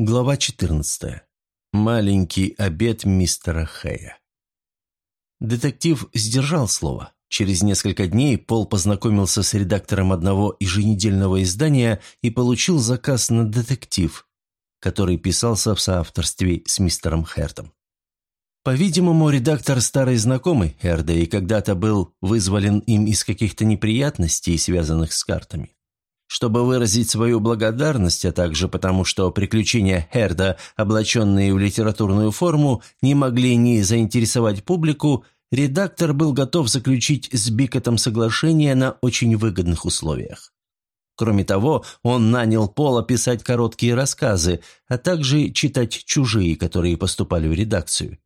Глава 14. Маленький обед мистера Хэя. Детектив сдержал слово. Через несколько дней Пол познакомился с редактором одного еженедельного издания и получил заказ на детектив, который писался в соавторстве с мистером Хертом. По-видимому, редактор старый знакомый Херда и когда-то был вызволен им из каких-то неприятностей, связанных с картами. Чтобы выразить свою благодарность, а также потому, что приключения Херда, облаченные в литературную форму, не могли не заинтересовать публику, редактор был готов заключить с Бикотом соглашение на очень выгодных условиях. Кроме того, он нанял Пола писать короткие рассказы, а также читать чужие, которые поступали в редакцию.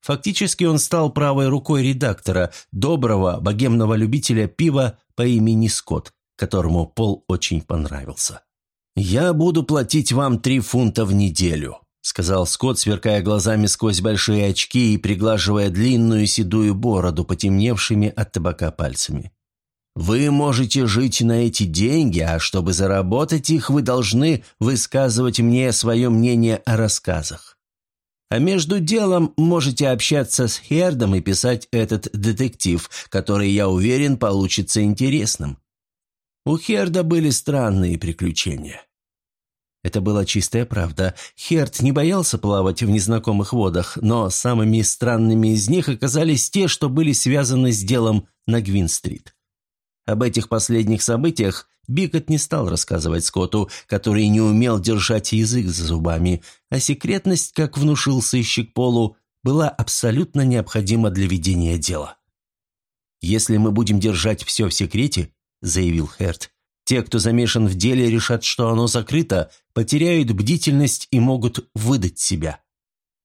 Фактически он стал правой рукой редактора, доброго, богемного любителя пива по имени Скотт, которому Пол очень понравился. «Я буду платить вам три фунта в неделю», — сказал Скотт, сверкая глазами сквозь большие очки и приглаживая длинную седую бороду, потемневшими от табака пальцами. «Вы можете жить на эти деньги, а чтобы заработать их, вы должны высказывать мне свое мнение о рассказах. А между делом можете общаться с Хердом и писать этот детектив, который, я уверен, получится интересным. У Херда были странные приключения. Это была чистая правда. Херд не боялся плавать в незнакомых водах, но самыми странными из них оказались те, что были связаны с делом на Гвин-стрит. Об этих последних событиях Бикот не стал рассказывать Скотту, который не умел держать язык за зубами, а секретность, как внушил сыщик Полу, была абсолютно необходима для ведения дела. «Если мы будем держать все в секрете, – заявил Херт. «Те, кто замешан в деле, решат, что оно закрыто, потеряют бдительность и могут выдать себя».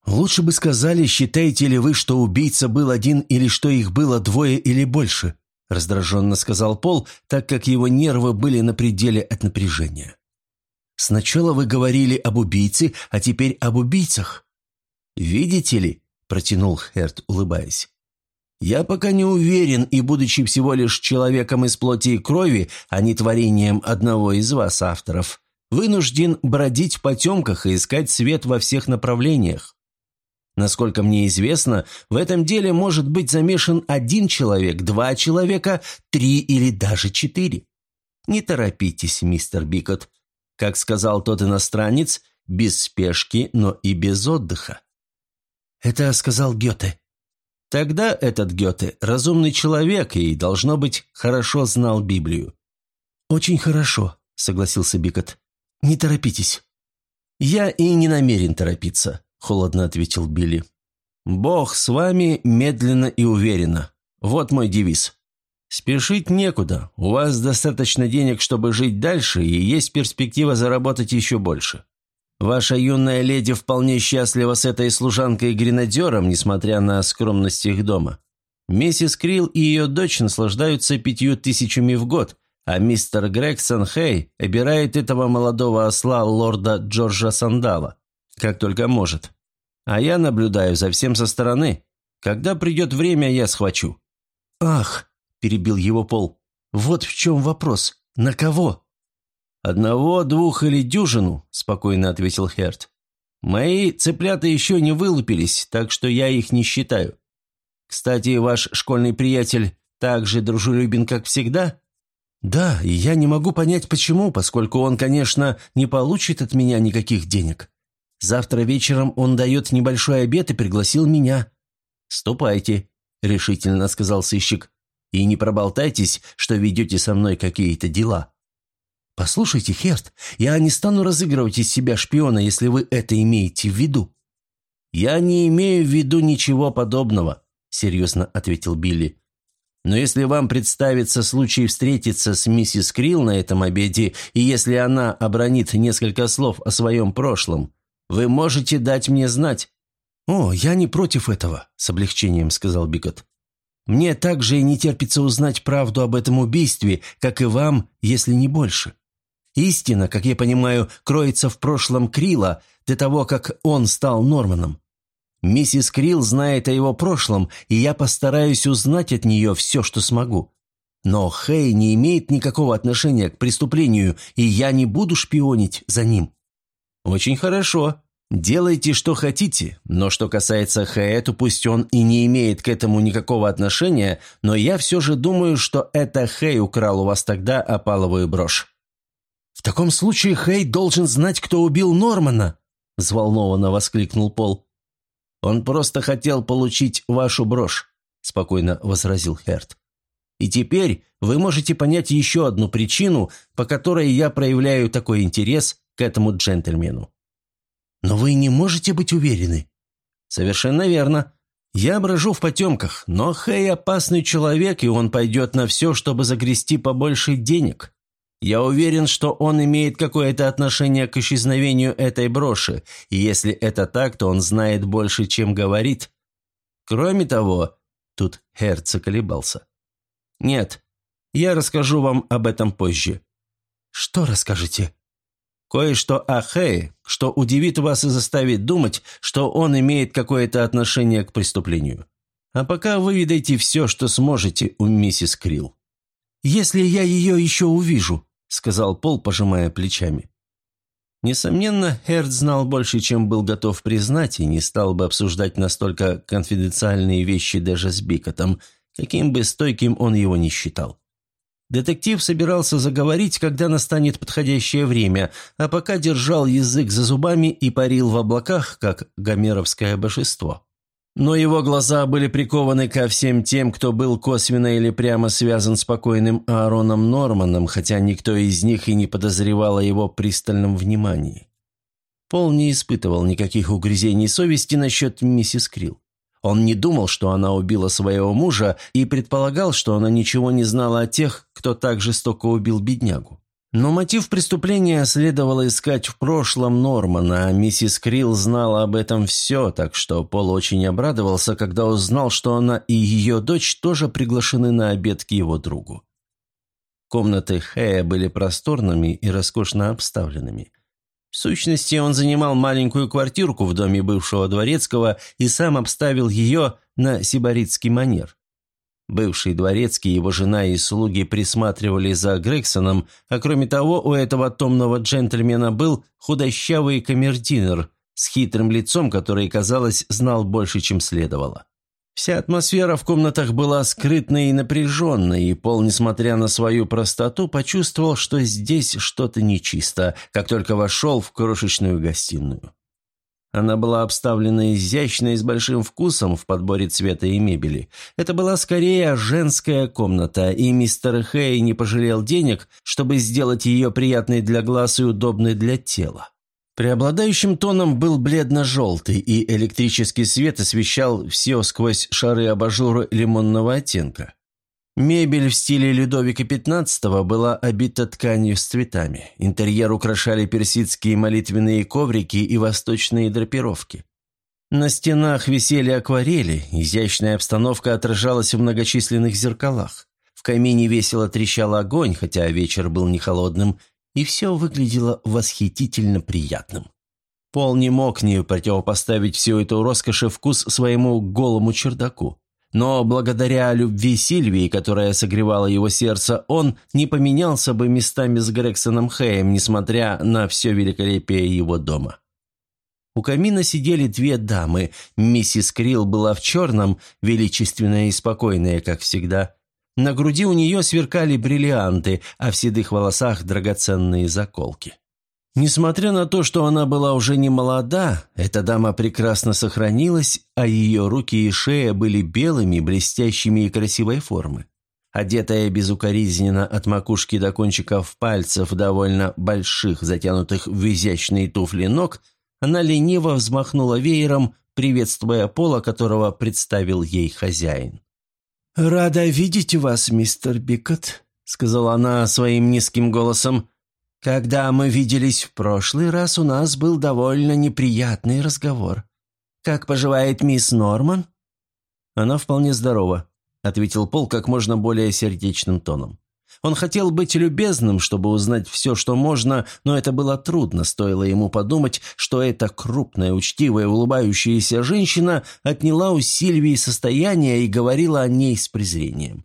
«Лучше бы сказали, считаете ли вы, что убийца был один или что их было двое или больше», – раздраженно сказал Пол, так как его нервы были на пределе от напряжения. «Сначала вы говорили об убийце, а теперь об убийцах». «Видите ли», – протянул Херт, улыбаясь, я пока не уверен, и будучи всего лишь человеком из плоти и крови, а не творением одного из вас, авторов, вынужден бродить в потемках и искать свет во всех направлениях. Насколько мне известно, в этом деле может быть замешан один человек, два человека, три или даже четыре. Не торопитесь, мистер Бикот. Как сказал тот иностранец, без спешки, но и без отдыха. Это сказал Гёте, Тогда этот Гёте – разумный человек и, должно быть, хорошо знал Библию. «Очень хорошо», – согласился Бикот. «Не торопитесь». «Я и не намерен торопиться», – холодно ответил Билли. «Бог с вами медленно и уверенно. Вот мой девиз. Спешить некуда. У вас достаточно денег, чтобы жить дальше, и есть перспектива заработать еще больше. Ваша юная леди вполне счастлива с этой служанкой-гренадером, несмотря на скромность их дома. Миссис Крилл и ее дочь наслаждаются пятью тысячами в год, а мистер Грегсон Хей обирает этого молодого осла лорда Джорджа Сандала, как только может. А я наблюдаю за всем со стороны. Когда придет время, я схвачу». «Ах!» – перебил его Пол. «Вот в чем вопрос. На кого?» «Одного, двух или дюжину», – спокойно ответил Херт. «Мои цыплята еще не вылупились, так что я их не считаю. Кстати, ваш школьный приятель так же дружелюбен, как всегда?» «Да, и я не могу понять, почему, поскольку он, конечно, не получит от меня никаких денег. Завтра вечером он дает небольшой обед и пригласил меня». «Ступайте», — решительно сказал сыщик, — «и не проболтайтесь, что ведете со мной какие-то дела». «Послушайте, Херт, я не стану разыгрывать из себя шпиона, если вы это имеете в виду». «Я не имею в виду ничего подобного», — серьезно ответил Билли. «Но если вам представится случай встретиться с миссис Крилл на этом обеде, и если она обронит несколько слов о своем прошлом, вы можете дать мне знать». «О, я не против этого», — с облегчением сказал Бикот. «Мне также не терпится узнать правду об этом убийстве, как и вам, если не больше». Истина, как я понимаю, кроется в прошлом Крила, до того, как он стал Норманом. Миссис Крилл знает о его прошлом, и я постараюсь узнать от нее все, что смогу. Но Хей не имеет никакого отношения к преступлению, и я не буду шпионить за ним». «Очень хорошо. Делайте, что хотите, но что касается Хэя, то пусть он и не имеет к этому никакого отношения, но я все же думаю, что это Хэй украл у вас тогда опаловую брошь». «В таком случае Хэй должен знать, кто убил Нормана!» – взволнованно воскликнул Пол. «Он просто хотел получить вашу брошь», – спокойно возразил Херт. «И теперь вы можете понять еще одну причину, по которой я проявляю такой интерес к этому джентльмену. «Но вы не можете быть уверены?» «Совершенно верно. Я брожу в потемках, но Хэй опасный человек, и он пойдет на все, чтобы загрести побольше денег. Я уверен, что он имеет какое-то отношение к исчезновению этой броши, и если это так, то он знает больше, чем говорит. Кроме того...» Тут Херц колебался. «Нет, я расскажу вам об этом позже». «Что расскажете?» Кое-что о Хэе, что удивит вас и заставит думать, что он имеет какое-то отношение к преступлению. А пока выведайте все, что сможете у миссис Крилл». «Если я ее еще увижу», — сказал Пол, пожимая плечами. Несомненно, Херд знал больше, чем был готов признать, и не стал бы обсуждать настолько конфиденциальные вещи даже с Бикотом, каким бы стойким он его не считал. Детектив собирался заговорить, когда настанет подходящее время, а пока держал язык за зубами и парил в облаках, как гомеровское божество. Но его глаза были прикованы ко всем тем, кто был косвенно или прямо связан с покойным Аароном Норманом, хотя никто из них и не подозревал о его пристальном внимании. Пол не испытывал никаких угрызений совести насчет миссис Крилл. Он не думал, что она убила своего мужа, и предполагал, что она ничего не знала о тех, кто так жестоко убил беднягу. Но мотив преступления следовало искать в прошлом Нормана, а миссис Крилл знала об этом все, так что Пол очень обрадовался, когда узнал, что она и ее дочь тоже приглашены на обед к его другу. Комнаты Хэя были просторными и роскошно обставленными. В сущности, он занимал маленькую квартирку в доме бывшего дворецкого и сам обставил ее на сибаритский манер. Бывший дворецкий, его жена и слуги присматривали за Грексоном, а кроме того, у этого томного джентльмена был худощавый камердинер с хитрым лицом, который, казалось, знал больше, чем следовало. Вся атмосфера в комнатах была скрытной и напряженной, и Пол, несмотря на свою простоту, почувствовал, что здесь что-то нечисто, как только вошел в крошечную гостиную. Она была обставлена изящно и с большим вкусом в подборе цвета и мебели. Это была скорее женская комната, и мистер Хей не пожалел денег, чтобы сделать ее приятной для глаз и удобной для тела. Преобладающим тоном был бледно-желтый, и электрический свет освещал все сквозь шары абажура лимонного оттенка. Мебель в стиле Людовика XV была обита тканью с цветами. Интерьер украшали персидские молитвенные коврики и восточные драпировки. На стенах висели акварели, изящная обстановка отражалась в многочисленных зеркалах. В камине весело трещал огонь, хотя вечер был не холодным, и все выглядело восхитительно приятным. Пол не мог не противопоставить всю эту роскошь вкус своему голому чердаку. Но благодаря любви Сильвии, которая согревала его сердце, он не поменялся бы местами с Грексоном Хэем, несмотря на все великолепие его дома. У камина сидели две дамы. Миссис Крилл была в черном, величественная и спокойная, как всегда. На груди у нее сверкали бриллианты, а в седых волосах драгоценные заколки. Несмотря на то, что она была уже не молода, эта дама прекрасно сохранилась, а ее руки и шея были белыми, блестящими и красивой формы. Одетая безукоризненно от макушки до кончиков пальцев довольно больших, затянутых в изящные туфли ног, она лениво взмахнула веером, приветствуя пола, которого представил ей хозяин. «Рада видеть вас, мистер Бикот», — сказала она своим низким голосом. «Когда мы виделись в прошлый раз, у нас был довольно неприятный разговор. Как поживает мисс Норман?» «Она вполне здорова», — ответил Пол как можно более сердечным тоном. Он хотел быть любезным, чтобы узнать все, что можно, но это было трудно, стоило ему подумать, что эта крупная, учтивая, улыбающаяся женщина отняла у Сильвии состояние и говорила о ней с презрением.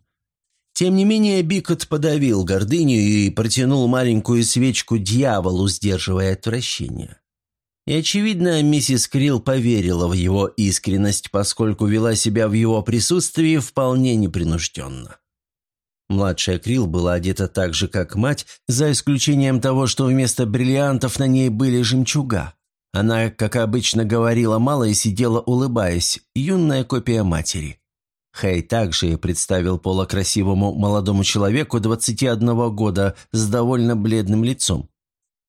Тем не менее, Бикот подавил гордыню и протянул маленькую свечку дьяволу, сдерживая отвращение. И, очевидно, миссис Крилл поверила в его искренность, поскольку вела себя в его присутствии вполне непринужденно. Младшая Крилл была одета так же, как мать, за исключением того, что вместо бриллиантов на ней были жемчуга. Она, как обычно, говорила мало и сидела улыбаясь, юная копия матери. Хэй также представил Пола красивому молодому человеку 21 года с довольно бледным лицом.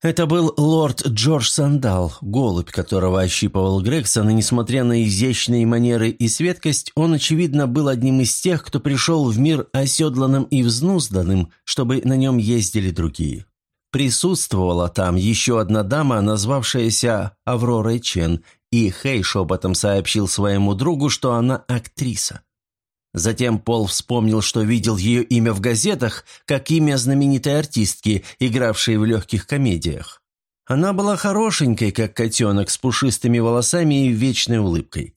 Это был лорд Джордж Сандал, голубь, которого ощипывал Грегсон, и, несмотря на изящные манеры и светкость, он, очевидно, был одним из тех, кто пришел в мир оседланным и взнузданным, чтобы на нем ездили другие. Присутствовала там еще одна дама, назвавшаяся Авророй Чен, и Хей шепотом сообщил своему другу, что она актриса. Затем Пол вспомнил, что видел ее имя в газетах, как имя знаменитой артистки, игравшей в легких комедиях. Она была хорошенькой, как котенок, с пушистыми волосами и вечной улыбкой.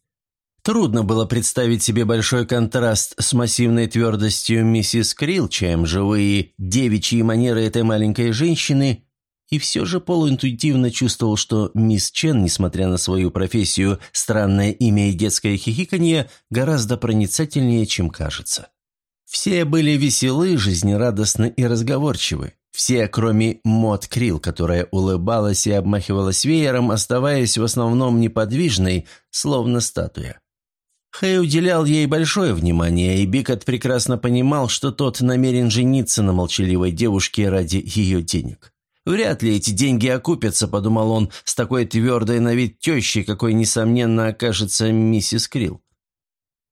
Трудно было представить себе большой контраст с массивной твердостью миссис Крилл, чем живые девичьи манеры этой маленькой женщины и все же полуинтуитивно чувствовал, что мисс Чен, несмотря на свою профессию, странное имя и детское хихиканье, гораздо проницательнее, чем кажется. Все были веселы, жизнерадостны и разговорчивы. Все, кроме Мот Крил, которая улыбалась и обмахивалась веером, оставаясь в основном неподвижной, словно статуя. Хэй уделял ей большое внимание, и Бикот прекрасно понимал, что тот намерен жениться на молчаливой девушке ради ее денег. Вряд ли эти деньги окупятся, подумал он, с такой твердой на вид тещей, какой, несомненно, окажется миссис Крилл.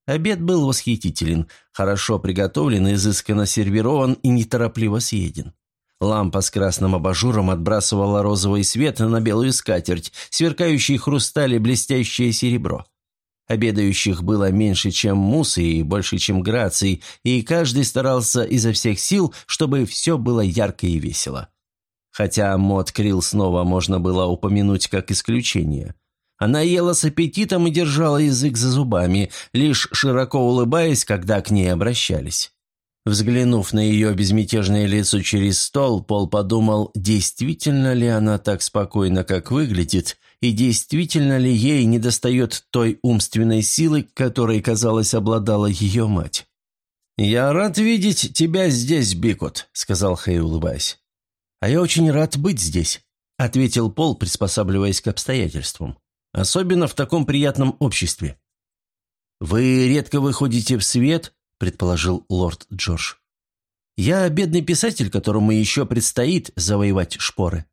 Обед был восхитителен, хорошо приготовлен, изысканно сервирован и неторопливо съеден. Лампа с красным абажуром отбрасывала розовый свет на белую скатерть, сверкающий хрусталь и блестящее серебро. Обедающих было меньше, чем мусы и больше, чем граций, и каждый старался изо всех сил, чтобы все было ярко и весело. Хотя Мод Крилл снова можно было упомянуть как исключение. Она ела с аппетитом и держала язык за зубами, лишь широко улыбаясь, когда к ней обращались. Взглянув на ее безмятежное лицо через стол, Пол подумал, действительно ли она так спокойна, как выглядит, и действительно ли ей недостает той умственной силы, которой, казалось, обладала ее мать. «Я рад видеть тебя здесь, Бикот», — сказал Хей, улыбаясь. «А я очень рад быть здесь», — ответил Пол, приспосабливаясь к обстоятельствам. «Особенно в таком приятном обществе». «Вы редко выходите в свет», — предположил лорд Джордж. «Я бедный писатель, которому еще предстоит завоевать шпоры».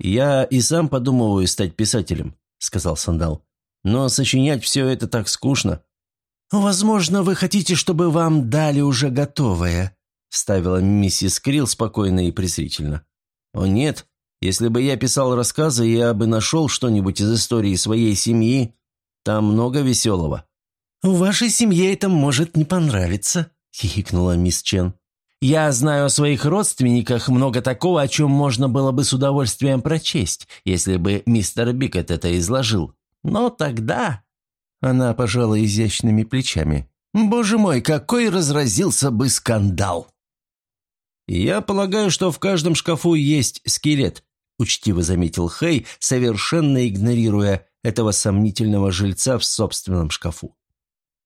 «Я и сам подумываю стать писателем», — сказал Сандал. «Но сочинять все это так скучно». «Возможно, вы хотите, чтобы вам дали уже готовое», вставила миссис Крилл спокойно и презрительно. «О нет, если бы я писал рассказы, я бы нашел что-нибудь из истории своей семьи. Там много веселого». «В вашей семье это может не понравиться», — хихикнула мисс Чен. «Я знаю о своих родственниках много такого, о чем можно было бы с удовольствием прочесть, если бы мистер Бикет это изложил. Но тогда...» Она пожала изящными плечами. «Боже мой, какой разразился бы скандал!» «Я полагаю, что в каждом шкафу есть скелет», – учтиво заметил Хей, совершенно игнорируя этого сомнительного жильца в собственном шкафу.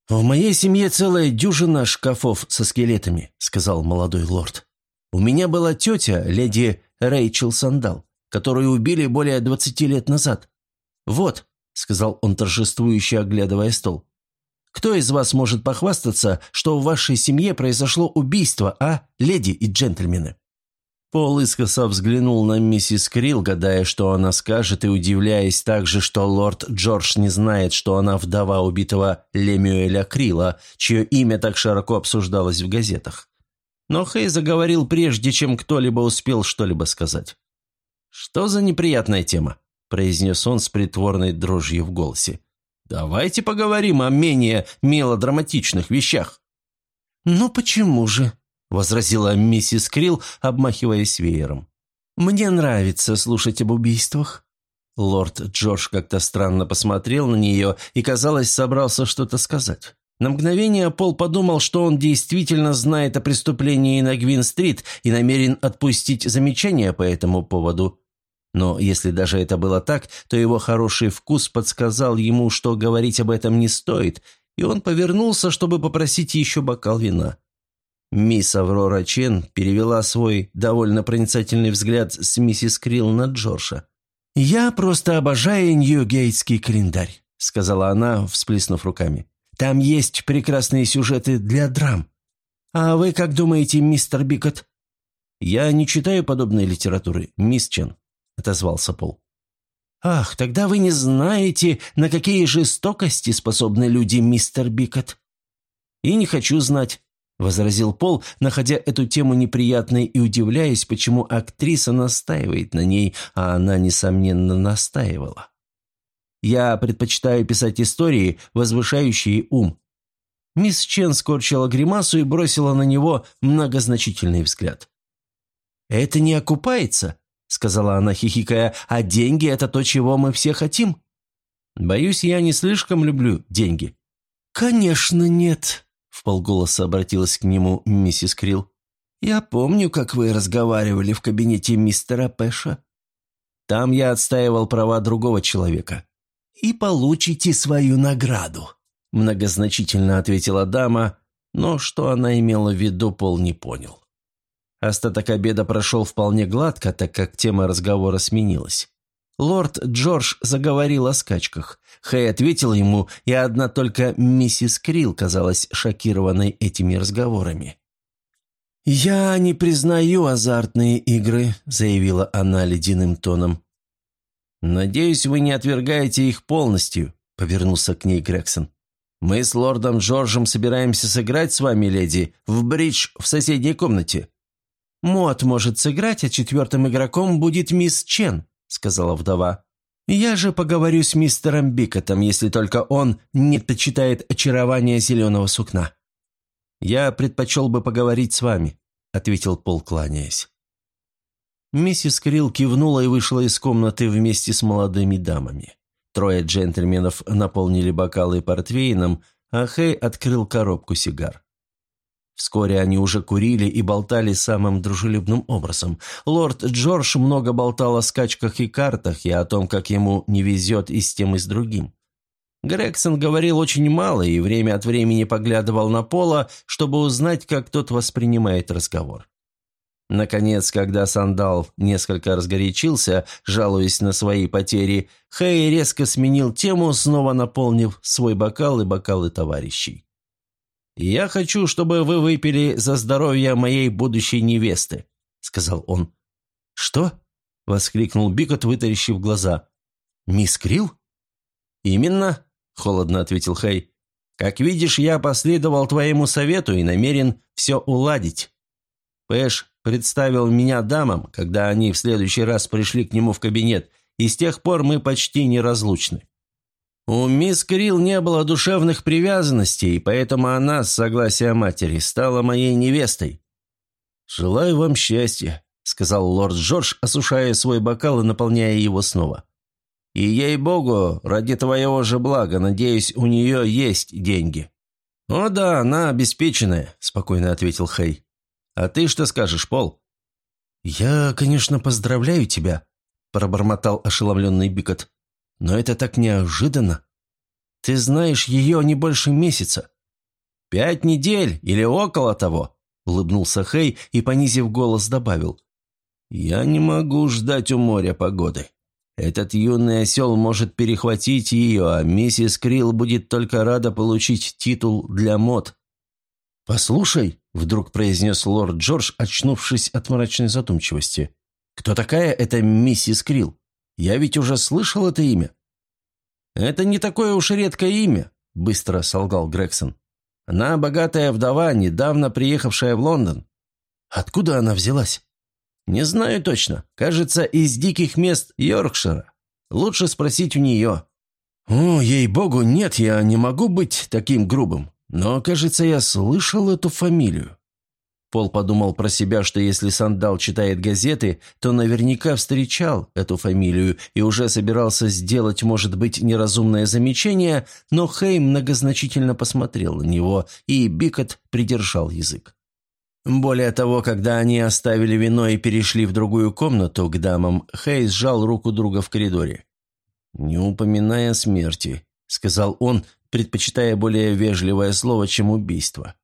«В моей семье целая дюжина шкафов со скелетами», – сказал молодой лорд. «У меня была тетя, леди Рэйчел Сандал, которую убили более двадцати лет назад. Вот», – сказал он торжествующе, оглядывая стол, кто из вас может похвастаться, что в вашей семье произошло убийство, а, леди и джентльмены?» Пол искоса взглянул на миссис Крилл, гадая, что она скажет, и удивляясь также, что лорд Джордж не знает, что она вдова убитого Лемюэля Крилла, чье имя так широко обсуждалось в газетах. Но Хей заговорил прежде, чем кто-либо успел что-либо сказать. «Что за неприятная тема?» – произнес он с притворной дрожью в голосе. Давайте поговорим о менее мелодраматичных вещах». «Ну почему же?» – возразила миссис Крилл, обмахиваясь веером. «Мне нравится слушать об убийствах». Лорд Джордж как-то странно посмотрел на нее и, казалось, собрался что-то сказать. На мгновение Пол подумал, что он действительно знает о преступлении на Гвин-стрит и намерен отпустить замечание по этому поводу. Но если даже это было так, то его хороший вкус подсказал ему, что говорить об этом не стоит, и он повернулся, чтобы попросить еще бокал вина. Мисс Аврора Чен перевела свой довольно проницательный взгляд с миссис Крилл на Джорджа. «Я просто обожаю Нью-Гейтский календарь», — сказала она, всплеснув руками. «Там есть прекрасные сюжеты для драм. А вы как думаете, мистер Бикот?» «Я не читаю подобной литературы, мисс Чен», — отозвался Пол. «Ах, тогда вы не знаете, на какие жестокости способны люди, мистер Бикот». «И не хочу знать», — возразил Пол, находя эту тему неприятной и удивляясь, почему актриса настаивает на ней, а она, несомненно, настаивала. «Я предпочитаю писать истории, возвышающие ум». Мисс Чен скорчила гримасу и бросила на него многозначительный взгляд. «Это не окупается», — сказала она, хихикая, — «а деньги — это то, чего мы все хотим». «Боюсь, я не слишком люблю деньги». «Конечно нет», в полголоса обратилась к нему миссис Крилл. «Я помню, как вы разговаривали в кабинете мистера Пэша. Там я отстаивал права другого человека. И получите свою награду», – многозначительно ответила дама, но что она имела в виду, Пол не понял. Остаток обеда прошел вполне гладко, так как тема разговора сменилась. Лорд Джордж заговорил о скачках. Хэй ответил ему, и одна только миссис Крилл казалась шокированной этими разговорами. «Я не признаю азартные игры», — заявила она ледяным тоном. «Надеюсь, вы не отвергаете их полностью», — повернулся к ней Грегсон. «Мы с лордом Джорджем собираемся сыграть с вами, леди, в бридж в соседней комнате». «Мот может сыграть, а четвертым игроком будет мисс Чен», — сказала вдова. «Я же поговорю с мистером Бикотом, если только он не предпочитает очарование зеленого сукна». «Я предпочел бы поговорить с вами», — ответил Пол, кланяясь. Миссис Крилл кивнула и вышла из комнаты вместе с молодыми дамами. Трое джентльменов наполнили бокалы портвейном, а Хей открыл коробку сигар. Вскоре они уже курили и болтали самым дружелюбным образом. Лорд Джордж много болтал о скачках и картах и о том, как ему не везет и с тем, и с другим. Грегсон говорил очень мало и время от времени поглядывал на Пола, чтобы узнать, как тот воспринимает разговор. Наконец, когда Сандал несколько разгорячился, жалуясь на свои потери, Хэй резко сменил тему, снова наполнив свой бокал и бокалы товарищей. «Я хочу, чтобы вы выпили за здоровье моей будущей невесты», — сказал он. «Что?» — воскликнул Бикот, вытаращив глаза. «Мисс Крилл?» «Именно», — холодно ответил Хэй. «Как видишь, я последовал твоему совету и намерен все уладить. Пэш представил меня дамам, когда они в следующий раз пришли к нему в кабинет, и с тех пор мы почти неразлучны. У мисс Крилл не было душевных привязанностей, поэтому она, с согласия матери, стала моей невестой. «Желаю вам счастья», — сказал лорд Джордж, осушая свой бокал и наполняя его снова. «И ей-богу, ради твоего же блага, надеюсь, у нее есть деньги». «О да, она обеспеченная», — спокойно ответил Хей. «А ты что скажешь, Пол?» «Я, конечно, поздравляю тебя», — пробормотал ошеломленный Бикот. Но это так неожиданно. Ты знаешь ее не больше месяца. Пять недель или около того, улыбнулся Хей и, понизив голос, добавил. Я не могу ждать у моря погоды. Этот юный осел может перехватить ее, а миссис Крилл будет только рада получить титул для мод. «Послушай», — вдруг произнес лорд Джордж, очнувшись от мрачной задумчивости, «кто такая эта миссис Крилл?» Я ведь уже слышал это имя». «Это не такое уж редкое имя», — быстро солгал Грегсон. «Она богатая вдова, недавно приехавшая в Лондон». «Откуда она взялась?» «Не знаю точно. Кажется, из диких мест Йоркшира. Лучше спросить у нее». «О, ей-богу, нет, я не могу быть таким грубым. Но, кажется, я слышал эту фамилию. Пол подумал про себя, что если Сандал читает газеты, то наверняка встречал эту фамилию и уже собирался сделать, может быть, неразумное замечание, но Хей многозначительно посмотрел на него, и Бикот придержал язык. Более того, когда они оставили вино и перешли в другую комнату к дамам, Хей сжал руку друга в коридоре. «Не упоминая смерти», — сказал он, предпочитая более вежливое слово, чем убийство.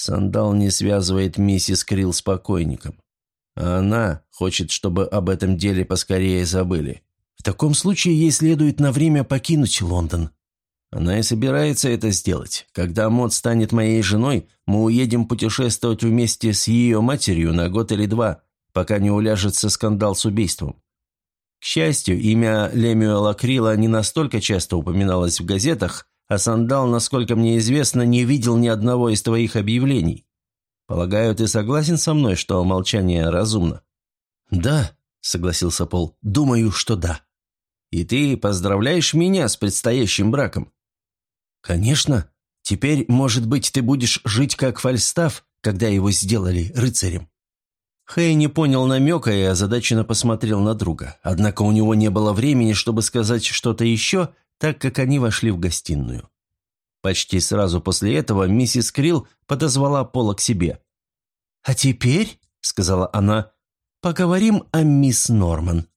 Сандал не связывает миссис Крилл с покойником. А она хочет, чтобы об этом деле поскорее забыли. В таком случае ей следует на время покинуть Лондон. Она и собирается это сделать. Когда Мод станет моей женой, мы уедем путешествовать вместе с ее матерью на год или два, пока не уляжется скандал с убийством. К счастью, имя Лемюэла Крила не настолько часто упоминалось в газетах, а Сандал, насколько мне известно, не видел ни одного из твоих объявлений. Полагаю, ты согласен со мной, что молчание разумно?» «Да», — согласился Пол, — «думаю, что да». «И ты поздравляешь меня с предстоящим браком?» «Конечно. Теперь, может быть, ты будешь жить как Фальстаф, когда его сделали рыцарем». Хэй не понял намека и озадаченно посмотрел на друга. Однако у него не было времени, чтобы сказать что-то еще, так как они вошли в гостиную. Почти сразу после этого миссис Крилл подозвала Пола к себе. «А теперь», — сказала она, — «поговорим о мисс Норман».